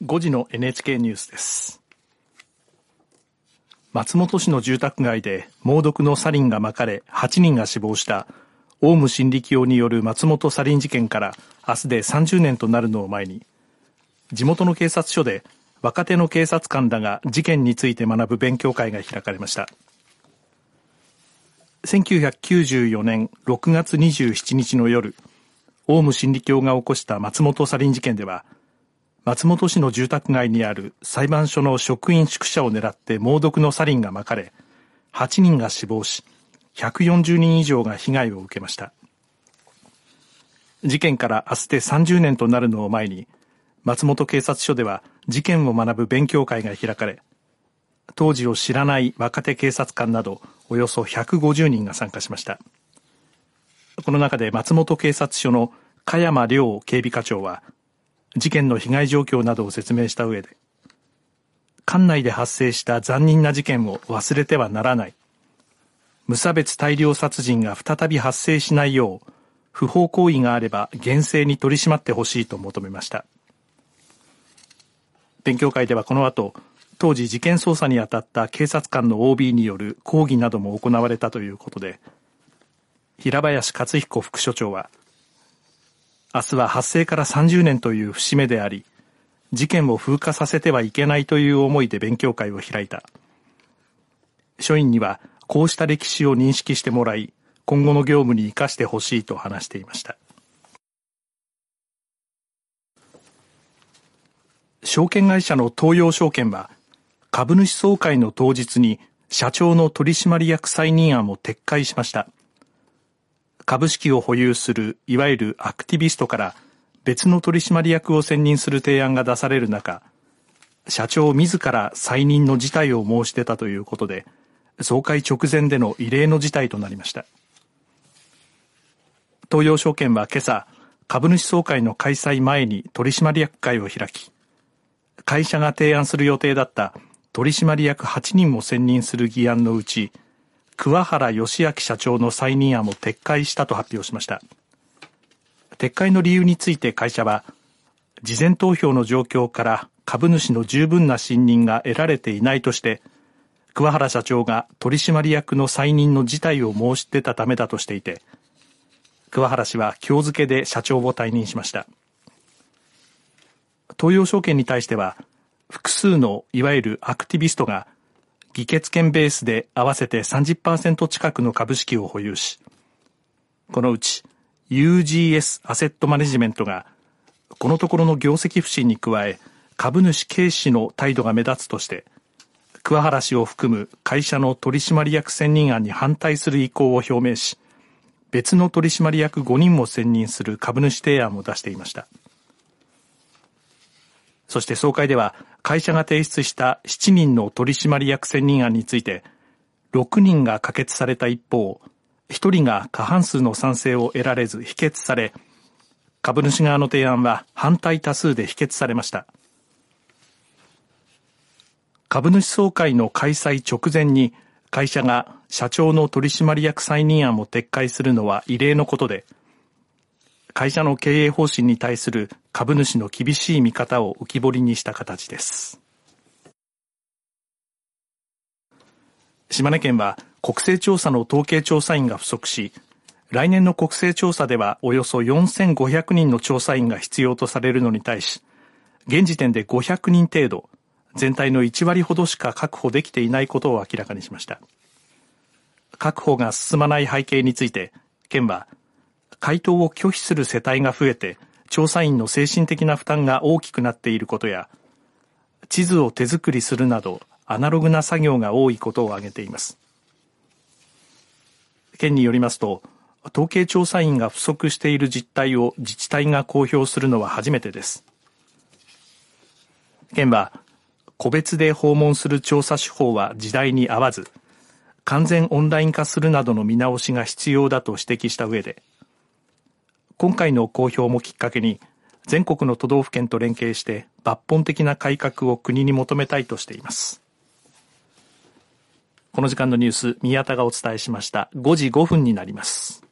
5時の NHK ニュースです。松本市の住宅街で猛毒のサリンがまかれ8人が死亡したオウム真理教による松本サリン事件から明日で30年となるのを前に地元の警察署で若手の警察官らが事件について学ぶ勉強会が開かれました。1994年6月27日の夜オウム真理教が起こした松本サリン事件では松本市の住宅街にある裁判所の職員宿舎を狙って猛毒のサリンがまかれ8人が死亡し140人以上が被害を受けました。事件から明日で30年となるのを前に松本警察署では事件を学ぶ勉強会が開かれ当時を知らない若手警察官などおよそ150人が参加しました。この中で松本警察署の加山亮警備課長は事件の被害状況などを説明した上で管内で発生した残忍な事件を忘れてはならない。無差別大量殺人が再び発生しないよう不法行為があれば厳正に取り締まってほしいと求めました。勉強会ではこの後当時事件捜査に当たった警察官の OB による講義なども行われたということで平林克彦副所長は明日は発生から30年という節目であり、事件を風化させてはいけないという思いで勉強会を開いた。署員にはこうした歴史を認識してもらい、今後の業務に生かしてほしいと話していました。証券会社の東洋証券は、株主総会の当日に社長の取締役再任案を撤回しました。株式を保有するいわゆるアクティビストから別の取締役を選任する提案が出される中、社長自ら再任の事態を申し出たということで、総会直前での異例の事態となりました。東洋証券は今朝、株主総会の開催前に取締役会を開き、会社が提案する予定だった取締役8人も選任する議案のうち、桑原義明社長の再任案を撤回したと発表しました。撤回の理由について会社は事前投票の状況から株主の十分な信任が得られていないとして桑原社長が取締役の再任の辞退を申し出たためだとしていて桑原氏は今日付で社長を退任しました。東洋証券に対しては複数のいわゆるアクティビストが議決権ベースで合わせて30%近くの株式を保有し、このうち UGS アセットマネジメントがこのところの業績不振に加え株主軽視の態度が目立つとして桑原氏を含む会社の取締役選任案に反対する意向を表明し別の取締役5人も選任する株主提案を出していました。そして総会では会社が提出した7人の取締役選任案について、6人が可決された一方、1人が過半数の賛成を得られず否決され、株主側の提案は反対多数で否決されました。株主総会の開催直前に会社が社長の取締役再任案を撤回するのは異例のことで、会社の経営方針に対する株主の厳しい見方を浮き彫りにした形です。島根県は国勢調査の統計調査員が不足し、来年の国勢調査ではおよそ4500人の調査員が必要とされるのに対し、現時点で500人程度、全体の1割ほどしか確保できていないことを明らかにしました。確保が進まない背景について、県は回答を拒否する世帯が増えて調査員の精神的な負担が大きくなっていることや地図を手作りするなどアナログな作業が多いことを挙げています。県によりますと統計調査員が不足している実態を自治体が公表するのは初めてです。県は個別で訪問する調査手法は時代に合わず完全オンライン化するなどの見直しが必要だと指摘した上で今回の公表もきっかけに全国の都道府県と連携して抜本的な改革を国に求めたいとしています。この時間のニュース宮田がお伝えしました。5時5分になります。